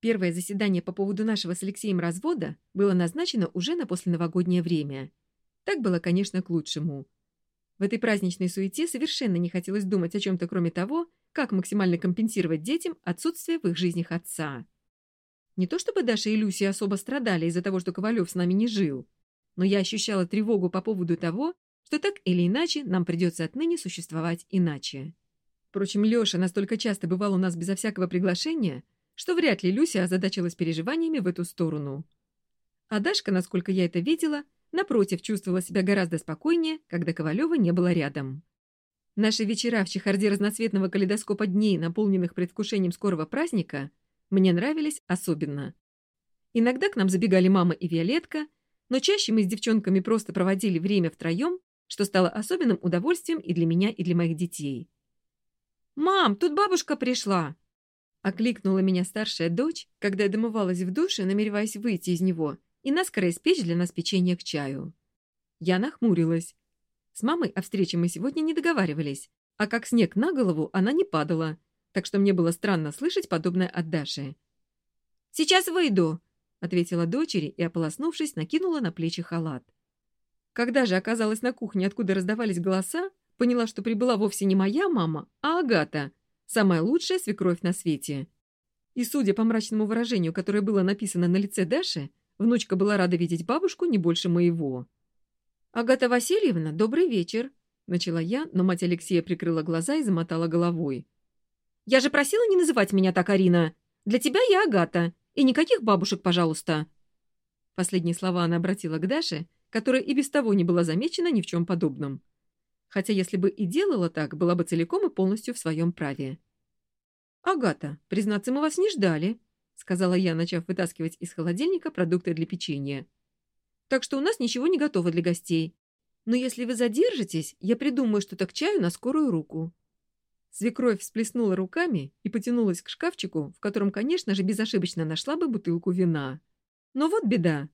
Первое заседание по поводу нашего с Алексеем развода было назначено уже на посленовогоднее время. Так было, конечно, к лучшему. В этой праздничной суете совершенно не хотелось думать о чем-то, кроме того, как максимально компенсировать детям отсутствие в их жизнях отца. Не то чтобы Даша и Люся особо страдали из-за того, что Ковалев с нами не жил, но я ощущала тревогу по поводу того, что так или иначе нам придется отныне существовать иначе. Впрочем, Леша настолько часто бывал у нас безо всякого приглашения, что вряд ли Люся озадачилась переживаниями в эту сторону. А Дашка, насколько я это видела, напротив, чувствовала себя гораздо спокойнее, когда Ковалева не было рядом. Наши вечера в чехарде разноцветного калейдоскопа дней, наполненных предвкушением скорого праздника, мне нравились особенно. Иногда к нам забегали мама и Виолетка, но чаще мы с девчонками просто проводили время втроем, что стало особенным удовольствием и для меня, и для моих детей. «Мам, тут бабушка пришла!» Окликнула меня старшая дочь, когда я домывалась в душе, намереваясь выйти из него и наскоро испечь для нас печенье к чаю. Я нахмурилась. С мамой о встрече мы сегодня не договаривались, а как снег на голову она не падала, так что мне было странно слышать подобное от Даши. «Сейчас выйду!» — ответила дочери и, ополоснувшись, накинула на плечи халат. Когда же оказалась на кухне, откуда раздавались голоса, поняла, что прибыла вовсе не моя мама, а Агата — Самая лучшая свекровь на свете. И судя по мрачному выражению, которое было написано на лице Даши, внучка была рада видеть бабушку не больше моего. «Агата Васильевна, добрый вечер», — начала я, но мать Алексея прикрыла глаза и замотала головой. «Я же просила не называть меня так, Арина. Для тебя я Агата. И никаких бабушек, пожалуйста». Последние слова она обратила к Даше, которая и без того не была замечена ни в чем подобном хотя если бы и делала так, была бы целиком и полностью в своем праве. «Агата, признаться, мы вас не ждали», — сказала я, начав вытаскивать из холодильника продукты для печенья. «Так что у нас ничего не готово для гостей. Но если вы задержитесь, я придумаю что-то к чаю на скорую руку». Свекровь всплеснула руками и потянулась к шкафчику, в котором, конечно же, безошибочно нашла бы бутылку вина. Но вот беда.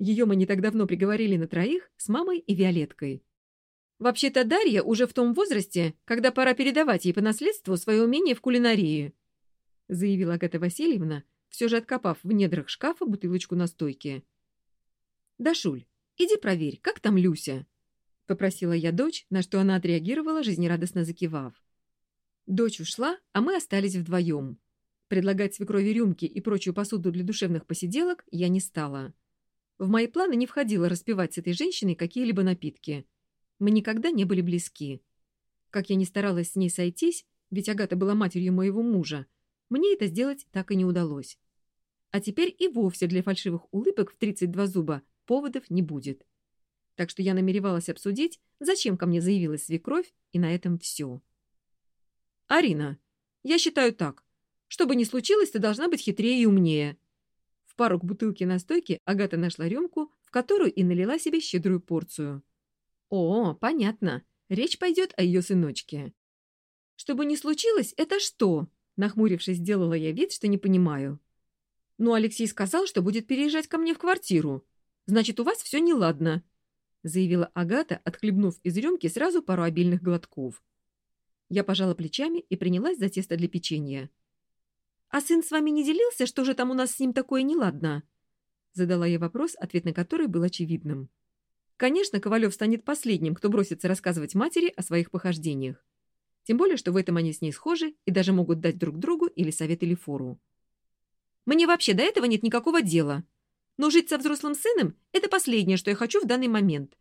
Ее мы не так давно приговорили на троих с мамой и Виолеткой. Вообще-то Дарья уже в том возрасте, когда пора передавать ей по наследству свое умение в кулинарии», — заявила Агата Васильевна, все же откопав в недрах шкафа бутылочку настойки. «Дашуль, иди проверь, как там Люся?» — попросила я дочь, на что она отреагировала, жизнерадостно закивав. Дочь ушла, а мы остались вдвоем. Предлагать свекрови рюмки и прочую посуду для душевных посиделок я не стала. В мои планы не входило распивать с этой женщиной какие-либо напитки — мы никогда не были близки. Как я ни старалась с ней сойтись, ведь Агата была матерью моего мужа, мне это сделать так и не удалось. А теперь и вовсе для фальшивых улыбок в 32 зуба поводов не будет. Так что я намеревалась обсудить, зачем ко мне заявилась свекровь, и на этом все. «Арина, я считаю так. Что бы ни случилось, ты должна быть хитрее и умнее». В пару к бутылке настойки Агата нашла рюмку, в которую и налила себе щедрую порцию. О, понятно. Речь пойдет о ее сыночке. Что бы ни случилось, это что? Нахмурившись, сделала я вид, что не понимаю. Ну, Алексей сказал, что будет переезжать ко мне в квартиру. Значит, у вас все неладно, заявила Агата, отхлебнув из рюмки сразу пару обильных глотков. Я пожала плечами и принялась за тесто для печенья. «А сын с вами не делился, что же там у нас с ним такое неладно?» Задала я вопрос, ответ на который был очевидным. Конечно, Ковалев станет последним, кто бросится рассказывать матери о своих похождениях. Тем более, что в этом они с ней схожи и даже могут дать друг другу или совет или фору. Мне вообще до этого нет никакого дела. Но жить со взрослым сыном – это последнее, что я хочу в данный момент.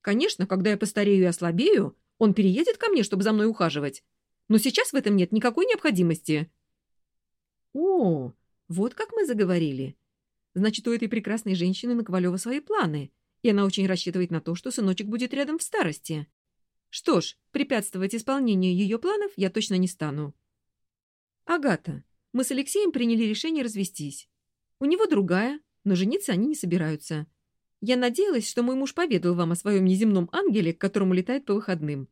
Конечно, когда я постарею и ослабею, он переедет ко мне, чтобы за мной ухаживать. Но сейчас в этом нет никакой необходимости. О, вот как мы заговорили. Значит, у этой прекрасной женщины на Ковалева свои планы – и она очень рассчитывает на то, что сыночек будет рядом в старости. Что ж, препятствовать исполнению ее планов я точно не стану. Агата, мы с Алексеем приняли решение развестись. У него другая, но жениться они не собираются. Я надеялась, что мой муж поведал вам о своем неземном ангеле, к которому летает по выходным.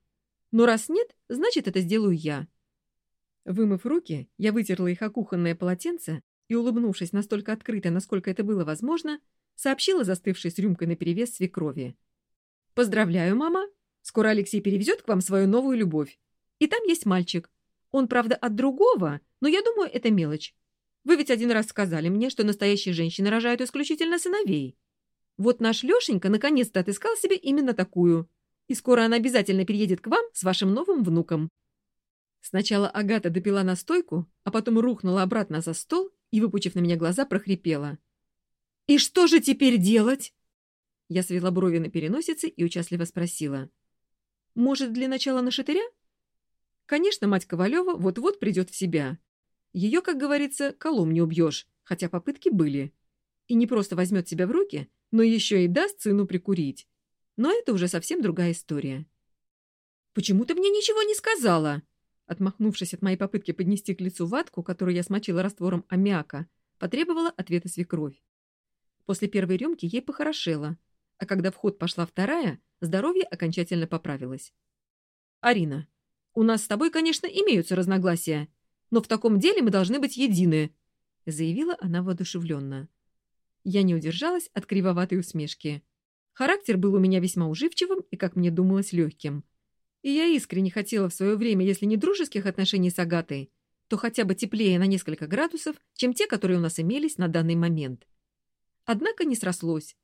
Но раз нет, значит, это сделаю я. Вымыв руки, я вытерла их о кухонное полотенце и, улыбнувшись настолько открыто, насколько это было возможно, сообщила застывшей с рюмкой наперевес свекрови. «Поздравляю, мама. Скоро Алексей перевезет к вам свою новую любовь. И там есть мальчик. Он, правда, от другого, но я думаю, это мелочь. Вы ведь один раз сказали мне, что настоящие женщины рожают исключительно сыновей. Вот наш Лешенька наконец-то отыскал себе именно такую. И скоро она обязательно переедет к вам с вашим новым внуком». Сначала Агата допила настойку, а потом рухнула обратно за стол и, выпучив на меня глаза, прохрипела. «И что же теперь делать?» Я свела брови на переносице и участливо спросила. «Может, для начала на шатыря?» Конечно, мать Ковалева вот-вот придет в себя. Ее, как говорится, колом не убьешь, хотя попытки были. И не просто возьмет себя в руки, но еще и даст сыну прикурить. Но это уже совсем другая история. «Почему ты мне ничего не сказала?» Отмахнувшись от моей попытки поднести к лицу ватку, которую я смочила раствором аммиака, потребовала ответа свекровь. После первой рюмки ей похорошело, а когда в ход пошла вторая, здоровье окончательно поправилось. «Арина, у нас с тобой, конечно, имеются разногласия, но в таком деле мы должны быть едины», — заявила она воодушевленно. Я не удержалась от кривоватой усмешки. Характер был у меня весьма уживчивым и, как мне думалось, легким. И я искренне хотела в свое время, если не дружеских отношений с Агатой, то хотя бы теплее на несколько градусов, чем те, которые у нас имелись на данный момент. Однако не срослось.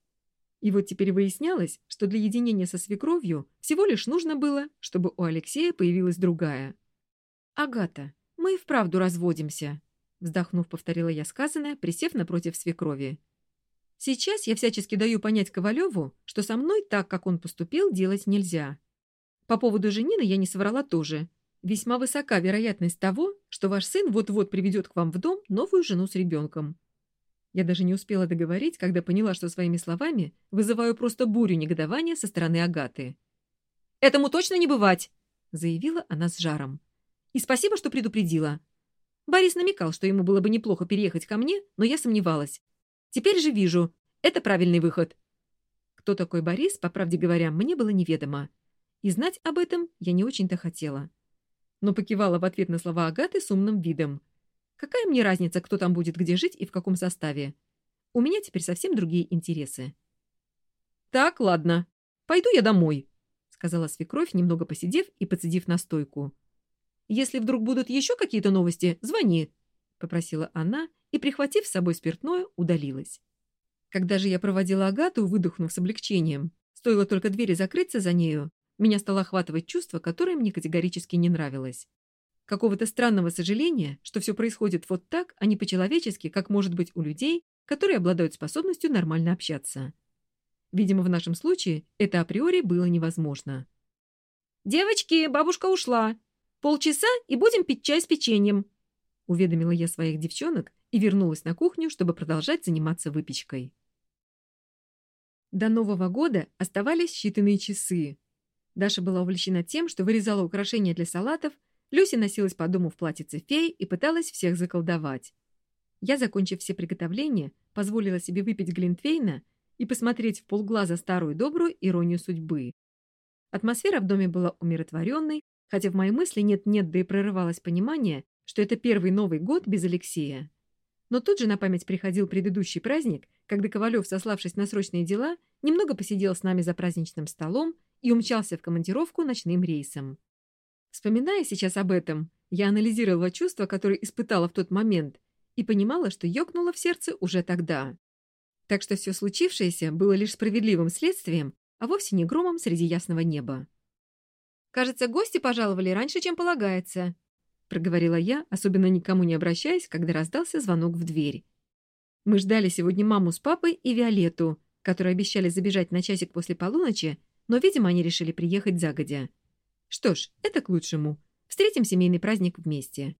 И вот теперь выяснялось, что для единения со свекровью всего лишь нужно было, чтобы у Алексея появилась другая. «Агата, мы и вправду разводимся», — вздохнув, повторила я сказанное, присев напротив свекрови. «Сейчас я всячески даю понять Ковалеву, что со мной так, как он поступил, делать нельзя. По поводу женины я не соврала тоже. Весьма высока вероятность того, что ваш сын вот-вот приведет к вам в дом новую жену с ребенком. Я даже не успела договорить, когда поняла, что своими словами вызываю просто бурю негодования со стороны Агаты. «Этому точно не бывать!» — заявила она с жаром. «И спасибо, что предупредила. Борис намекал, что ему было бы неплохо переехать ко мне, но я сомневалась. Теперь же вижу. Это правильный выход». Кто такой Борис, по правде говоря, мне было неведомо. И знать об этом я не очень-то хотела. Но покивала в ответ на слова Агаты с умным видом. Какая мне разница, кто там будет где жить и в каком составе? У меня теперь совсем другие интересы. «Так, ладно. Пойду я домой», — сказала свекровь, немного посидев и подсидев на стойку. «Если вдруг будут еще какие-то новости, звони», — попросила она и, прихватив с собой спиртное, удалилась. Когда же я проводила Агату, выдохнув с облегчением, стоило только двери закрыться за нею, меня стало охватывать чувство, которое мне категорически не нравилось. Какого-то странного сожаления, что все происходит вот так, а не по-человечески, как может быть у людей, которые обладают способностью нормально общаться. Видимо, в нашем случае это априори было невозможно. «Девочки, бабушка ушла. Полчаса и будем пить чай с печеньем», уведомила я своих девчонок и вернулась на кухню, чтобы продолжать заниматься выпечкой. До Нового года оставались считанные часы, Даша была увлечена тем, что вырезала украшения для салатов, Люси носилась по дому в платьице феи и пыталась всех заколдовать. Я, закончив все приготовления, позволила себе выпить Глинтвейна и посмотреть в полглаза старую добрую иронию судьбы. Атмосфера в доме была умиротворенной, хотя в мои мысли нет-нет, да и прорывалось понимание, что это первый Новый год без Алексея. Но тут же на память приходил предыдущий праздник, когда Ковалев, сославшись на срочные дела, немного посидел с нами за праздничным столом и умчался в командировку ночным рейсом. Вспоминая сейчас об этом, я анализировала чувства, которые испытала в тот момент, и понимала, что ёкнуло в сердце уже тогда. Так что все случившееся было лишь справедливым следствием, а вовсе не громом среди ясного неба. «Кажется, гости пожаловали раньше, чем полагается», — проговорила я, особенно никому не обращаясь, когда раздался звонок в дверь. Мы ждали сегодня маму с папой и Виолетту, которые обещали забежать на часик после полуночи, но, видимо, они решили приехать загодя. Что ж, это к лучшему. Встретим семейный праздник вместе.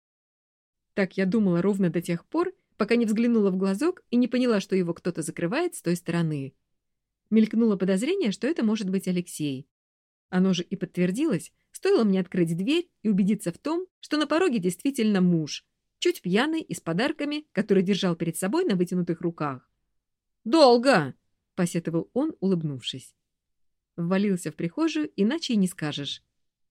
Так я думала ровно до тех пор, пока не взглянула в глазок и не поняла, что его кто-то закрывает с той стороны. Мелькнуло подозрение, что это может быть Алексей. Оно же и подтвердилось, стоило мне открыть дверь и убедиться в том, что на пороге действительно муж, чуть пьяный и с подарками, который держал перед собой на вытянутых руках. «Долго!» — посетовал он, улыбнувшись. Ввалился в прихожую, иначе и не скажешь.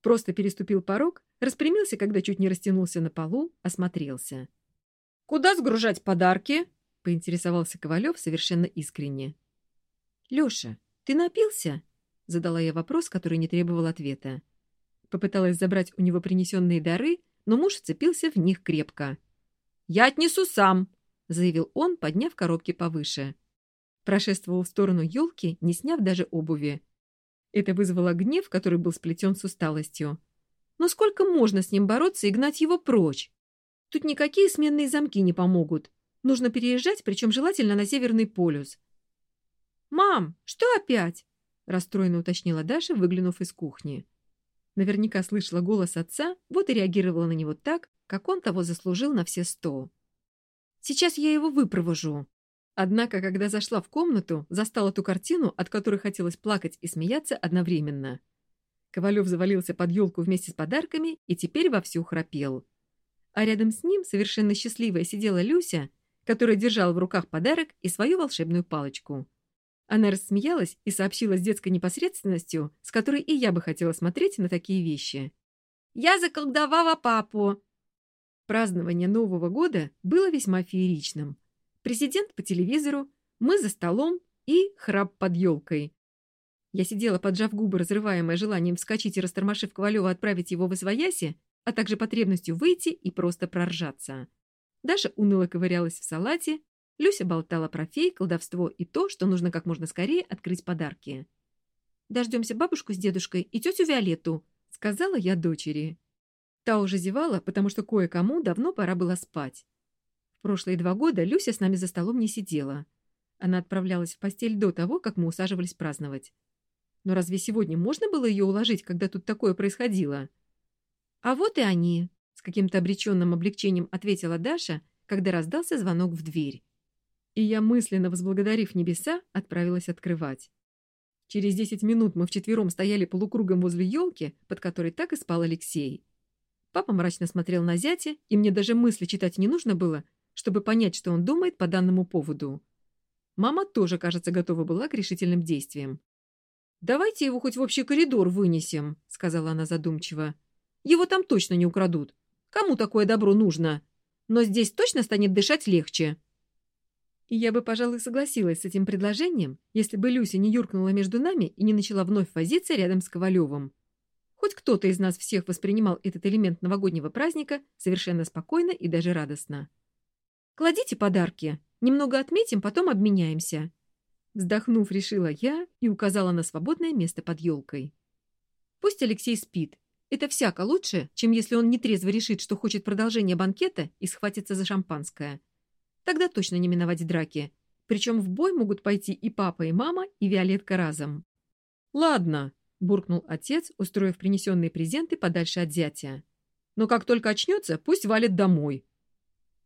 Просто переступил порог, распрямился, когда чуть не растянулся на полу, осмотрелся. «Куда сгружать подарки?» — поинтересовался Ковалев совершенно искренне. «Леша, ты напился?» — задала я вопрос, который не требовал ответа. Попыталась забрать у него принесенные дары, но муж вцепился в них крепко. «Я отнесу сам!» — заявил он, подняв коробки повыше. Прошествовал в сторону елки, не сняв даже обуви. Это вызвало гнев, который был сплетен с усталостью. Но сколько можно с ним бороться и гнать его прочь? Тут никакие сменные замки не помогут. Нужно переезжать, причем желательно на Северный полюс. «Мам, что опять?» — расстроенно уточнила Даша, выглянув из кухни. Наверняка слышала голос отца, вот и реагировала на него так, как он того заслужил на все сто. «Сейчас я его выпровожу». Однако, когда зашла в комнату, застала ту картину, от которой хотелось плакать и смеяться одновременно. Ковалев завалился под елку вместе с подарками и теперь вовсю храпел. А рядом с ним, совершенно счастливая, сидела Люся, которая держала в руках подарок и свою волшебную палочку. Она рассмеялась и сообщила с детской непосредственностью, с которой и я бы хотела смотреть на такие вещи. «Я заколдовала папу!» Празднование Нового года было весьма фееричным. Президент по телевизору, мы за столом и храп под елкой. Я сидела, поджав губы, разрываемая желанием вскочить и растормошив Ковалева отправить его в Освояси, а также потребностью выйти и просто проржаться. Даша уныло ковырялась в салате, Люся болтала про фей, колдовство и то, что нужно как можно скорее открыть подарки. «Дождемся бабушку с дедушкой и тетю Виолетту», — сказала я дочери. Та уже зевала, потому что кое-кому давно пора было спать. В прошлые два года Люся с нами за столом не сидела. Она отправлялась в постель до того, как мы усаживались праздновать. Но разве сегодня можно было ее уложить, когда тут такое происходило? «А вот и они», — с каким-то обреченным облегчением ответила Даша, когда раздался звонок в дверь и я, мысленно возблагодарив небеса, отправилась открывать. Через десять минут мы вчетвером стояли полукругом возле елки, под которой так и спал Алексей. Папа мрачно смотрел на зятя, и мне даже мысли читать не нужно было, чтобы понять, что он думает по данному поводу. Мама тоже, кажется, готова была к решительным действиям. «Давайте его хоть в общий коридор вынесем», — сказала она задумчиво. «Его там точно не украдут. Кому такое добро нужно? Но здесь точно станет дышать легче». И я бы, пожалуй, согласилась с этим предложением, если бы Люся не юркнула между нами и не начала вновь возиться рядом с Ковалевым. Хоть кто-то из нас всех воспринимал этот элемент новогоднего праздника совершенно спокойно и даже радостно. «Кладите подарки. Немного отметим, потом обменяемся». Вздохнув, решила я и указала на свободное место под елкой. Пусть Алексей спит. Это всяко лучше, чем если он нетрезво решит, что хочет продолжения банкета и схватится за шампанское. Тогда точно не миновать драки. Причем в бой могут пойти и папа, и мама, и Виолетка разом. «Ладно», — буркнул отец, устроив принесенные презенты подальше от зятя. «Но как только очнется, пусть валит домой».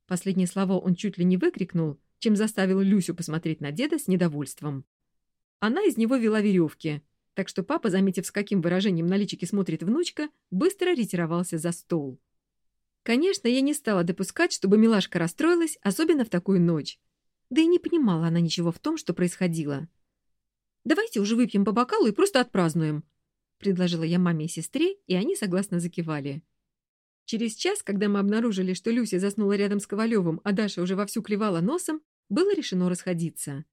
Последние слова он чуть ли не выкрикнул, чем заставил Люсю посмотреть на деда с недовольством. Она из него вела веревки, так что папа, заметив, с каким выражением на личике смотрит внучка, быстро ретировался за стол. Конечно, я не стала допускать, чтобы милашка расстроилась, особенно в такую ночь. Да и не понимала она ничего в том, что происходило. «Давайте уже выпьем по бокалу и просто отпразднуем», — предложила я маме и сестре, и они согласно закивали. Через час, когда мы обнаружили, что Люся заснула рядом с Ковалевым, а Даша уже вовсю клевала носом, было решено расходиться.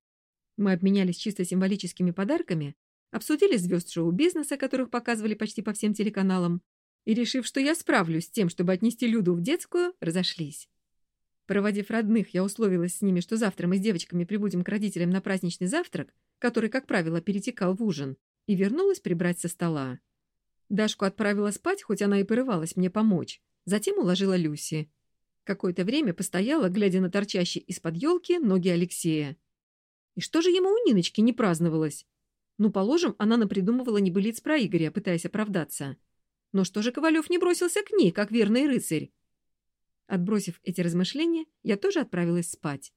Мы обменялись чисто символическими подарками, обсудили звезд шоу-бизнеса, которых показывали почти по всем телеканалам, и, решив, что я справлюсь с тем, чтобы отнести Люду в детскую, разошлись. Проводив родных, я условилась с ними, что завтра мы с девочками прибудем к родителям на праздничный завтрак, который, как правило, перетекал в ужин, и вернулась прибрать со стола. Дашку отправила спать, хоть она и порывалась мне помочь. Затем уложила Люси. Какое-то время постояла, глядя на торчащие из-под елки ноги Алексея. И что же ему у Ниночки не праздновалось? Ну, положим, она напридумывала небылиц про Игоря, пытаясь оправдаться. Но что же Ковалев не бросился к ней, как верный рыцарь? Отбросив эти размышления, я тоже отправилась спать.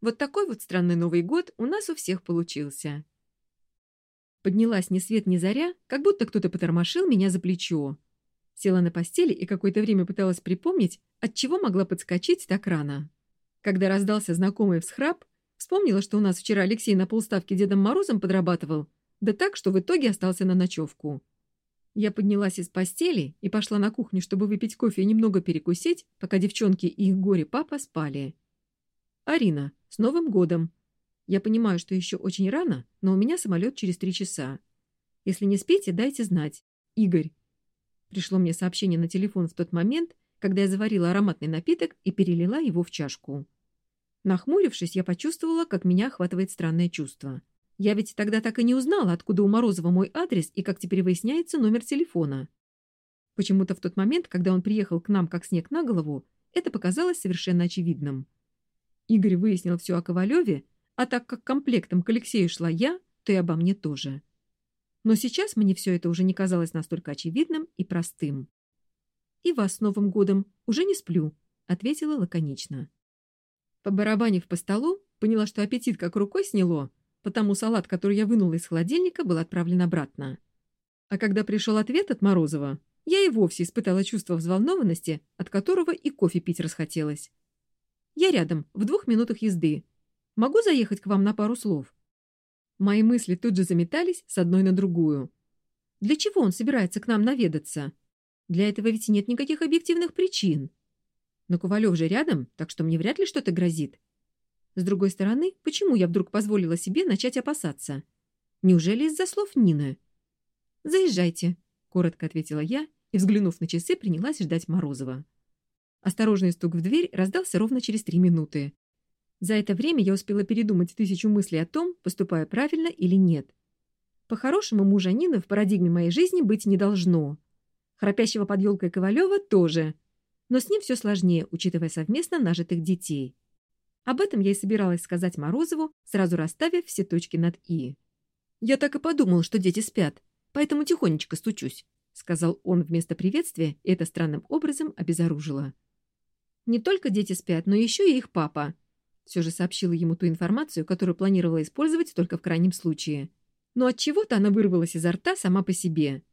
Вот такой вот странный Новый год у нас у всех получился. Поднялась ни свет ни заря, как будто кто-то потормошил меня за плечо. Села на постели и какое-то время пыталась припомнить, от чего могла подскочить так рано. Когда раздался знакомый всхрап, вспомнила, что у нас вчера Алексей на полставки Дедом Морозом подрабатывал, да так, что в итоге остался на ночевку. Я поднялась из постели и пошла на кухню, чтобы выпить кофе и немного перекусить, пока девчонки и их горе-папа спали. «Арина, с Новым годом! Я понимаю, что еще очень рано, но у меня самолет через три часа. Если не спите, дайте знать. Игорь». Пришло мне сообщение на телефон в тот момент, когда я заварила ароматный напиток и перелила его в чашку. Нахмурившись, я почувствовала, как меня охватывает странное чувство. Я ведь тогда так и не узнала, откуда у Морозова мой адрес и, как теперь выясняется, номер телефона. Почему-то в тот момент, когда он приехал к нам как снег на голову, это показалось совершенно очевидным. Игорь выяснил все о Ковалеве, а так как комплектом к Алексею шла я, то и обо мне тоже. Но сейчас мне все это уже не казалось настолько очевидным и простым. «И вас с Новым годом! Уже не сплю», — ответила лаконично. Побарабанив по столу, поняла, что аппетит как рукой сняло, потому салат, который я вынула из холодильника, был отправлен обратно. А когда пришел ответ от Морозова, я и вовсе испытала чувство взволнованности, от которого и кофе пить расхотелось. «Я рядом, в двух минутах езды. Могу заехать к вам на пару слов?» Мои мысли тут же заметались с одной на другую. Для чего он собирается к нам наведаться? Для этого ведь нет никаких объективных причин. Но Ковалев же рядом, так что мне вряд ли что-то грозит. С другой стороны, почему я вдруг позволила себе начать опасаться? Неужели из-за слов Нины? «Заезжайте», — коротко ответила я и, взглянув на часы, принялась ждать Морозова. Осторожный стук в дверь раздался ровно через три минуты. За это время я успела передумать тысячу мыслей о том, поступаю правильно или нет. По-хорошему, мужа Нины в парадигме моей жизни быть не должно. Храпящего под елкой Ковалева тоже. Но с ним все сложнее, учитывая совместно нажитых детей. Об этом я и собиралась сказать Морозову, сразу расставив все точки над «и». «Я так и подумал, что дети спят, поэтому тихонечко стучусь», — сказал он вместо приветствия, и это странным образом обезоружило. «Не только дети спят, но еще и их папа», все же сообщила ему ту информацию, которую планировала использовать только в крайнем случае. Но от чего то она вырвалась изо рта сама по себе.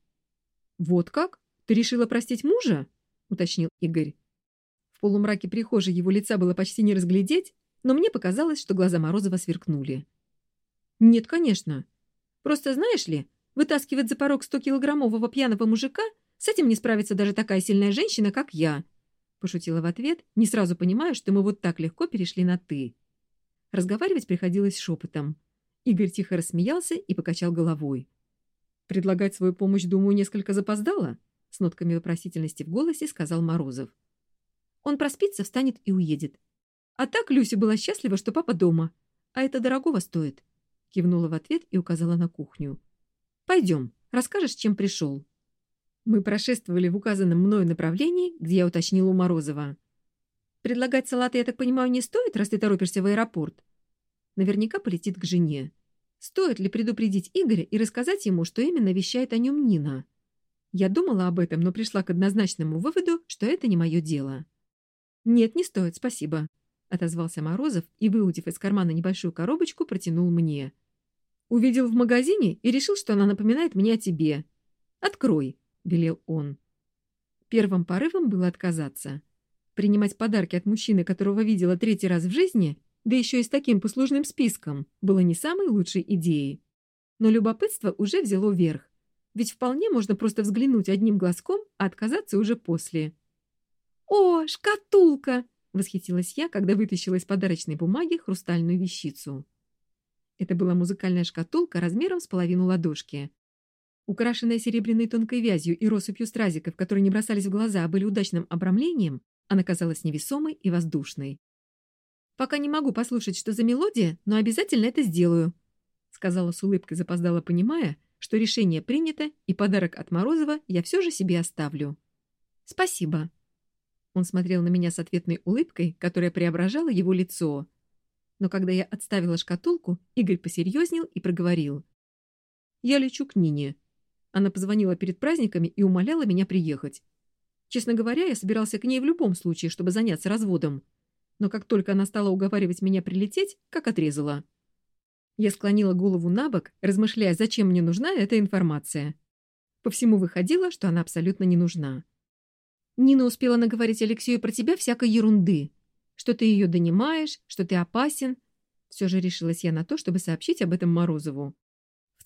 «Вот как? Ты решила простить мужа?» — уточнил Игорь. В полумраке прихожей его лица было почти не разглядеть, но мне показалось, что глаза Морозова сверкнули. «Нет, конечно. Просто, знаешь ли, вытаскивать за порог 100-килограммового пьяного мужика с этим не справится даже такая сильная женщина, как я», — пошутила в ответ, не сразу понимая, что мы вот так легко перешли на «ты». Разговаривать приходилось шепотом. Игорь тихо рассмеялся и покачал головой. «Предлагать свою помощь, думаю, несколько запоздало?» С нотками вопросительности в голосе сказал Морозов. «Он проспится, встанет и уедет. А так Люся была счастлива, что папа дома. А это дорогого стоит». Кивнула в ответ и указала на кухню. «Пойдем, расскажешь, чем пришел». Мы прошествовали в указанном мною направлении, где я уточнил у Морозова. «Предлагать салаты, я так понимаю, не стоит, раз ты торопишься в аэропорт?» Наверняка полетит к жене. Стоит ли предупредить Игоря и рассказать ему, что именно вещает о нем Нина? Я думала об этом, но пришла к однозначному выводу, что это не мое дело. «Нет, не стоит, спасибо», — отозвался Морозов и, выудив из кармана небольшую коробочку, протянул мне. «Увидел в магазине и решил, что она напоминает мне о тебе. Открой» велел он. Первым порывом было отказаться. Принимать подарки от мужчины, которого видела третий раз в жизни, да еще и с таким послужным списком, было не самой лучшей идеей. Но любопытство уже взяло верх. Ведь вполне можно просто взглянуть одним глазком, а отказаться уже после. «О, шкатулка!» — восхитилась я, когда вытащила из подарочной бумаги хрустальную вещицу. Это была музыкальная шкатулка размером с половину ладошки. Украшенная серебряной тонкой вязью и россыпью стразиков, которые не бросались в глаза, а были удачным обрамлением, она казалась невесомой и воздушной. «Пока не могу послушать, что за мелодия, но обязательно это сделаю», сказала с улыбкой запоздала, понимая, что решение принято, и подарок от Морозова я все же себе оставлю. «Спасибо». Он смотрел на меня с ответной улыбкой, которая преображала его лицо. Но когда я отставила шкатулку, Игорь посерьезнел и проговорил. «Я лечу к Нине. Она позвонила перед праздниками и умоляла меня приехать. Честно говоря, я собирался к ней в любом случае, чтобы заняться разводом. Но как только она стала уговаривать меня прилететь, как отрезала. Я склонила голову на бок, размышляя, зачем мне нужна эта информация. По всему выходило, что она абсолютно не нужна. Нина успела наговорить Алексею про тебя всякой ерунды. Что ты ее донимаешь, что ты опасен. Все же решилась я на то, чтобы сообщить об этом Морозову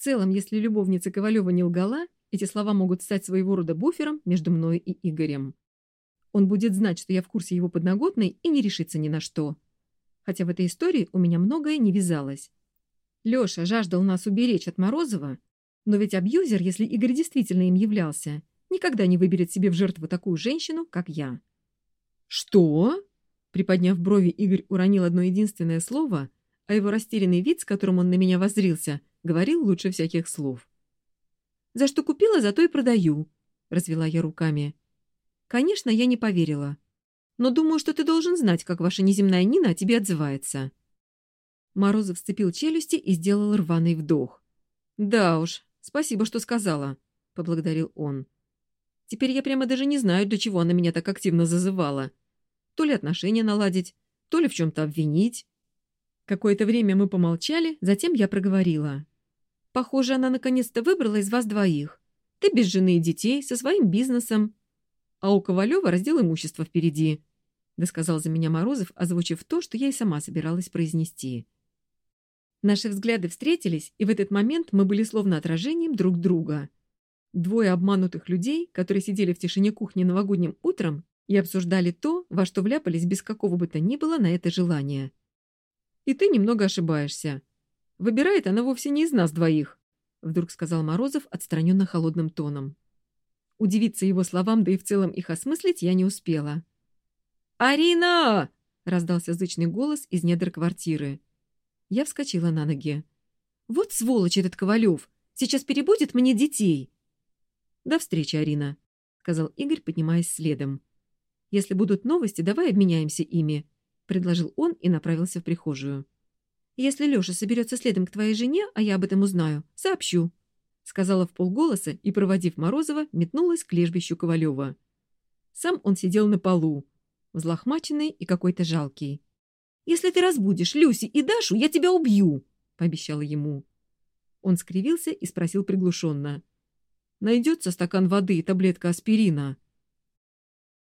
целом, если любовница Ковалева не лгала, эти слова могут стать своего рода буфером между мной и Игорем. Он будет знать, что я в курсе его подноготной и не решится ни на что. Хотя в этой истории у меня многое не вязалось. Лёша жаждал нас уберечь от Морозова, но ведь абьюзер, если Игорь действительно им являлся, никогда не выберет себе в жертву такую женщину, как я. «Что?» Приподняв брови, Игорь уронил одно единственное слово, а его растерянный вид, с которым он на меня воззрился, говорил лучше всяких слов. «За что купила, за то и продаю», — развела я руками. Конечно, я не поверила. Но думаю, что ты должен знать, как ваша неземная Нина о тебе отзывается. Морозов сцепил челюсти и сделал рваный вдох. «Да уж, спасибо, что сказала», — поблагодарил он. «Теперь я прямо даже не знаю, для чего она меня так активно зазывала. То ли отношения наладить, то ли в чем-то обвинить». Какое-то время мы помолчали, затем я проговорила. «Похоже, она наконец-то выбрала из вас двоих. Ты без жены и детей, со своим бизнесом. А у Ковалева раздел имущества впереди», — досказал за меня Морозов, озвучив то, что я и сама собиралась произнести. Наши взгляды встретились, и в этот момент мы были словно отражением друг друга. Двое обманутых людей, которые сидели в тишине кухни новогодним утром и обсуждали то, во что вляпались без какого бы то ни было на это желание. «И ты немного ошибаешься. Выбирает она вовсе не из нас двоих», — вдруг сказал Морозов отстраненно холодным тоном. Удивиться его словам, да и в целом их осмыслить я не успела. «Арина!» — раздался зычный голос из недр квартиры. Я вскочила на ноги. «Вот сволочь этот Ковалев! Сейчас перебудет мне детей!» «До встречи, Арина», — сказал Игорь, поднимаясь следом. «Если будут новости, давай обменяемся ими», — предложил он и направился в прихожую. «Если Леша соберется следом к твоей жене, а я об этом узнаю, сообщу», — сказала в полголоса и, проводив Морозова, метнулась к лежбищу Ковалева. Сам он сидел на полу, взлохмаченный и какой-то жалкий. «Если ты разбудишь Люси и Дашу, я тебя убью!» — пообещала ему. Он скривился и спросил приглушенно. «Найдется стакан воды и таблетка аспирина?»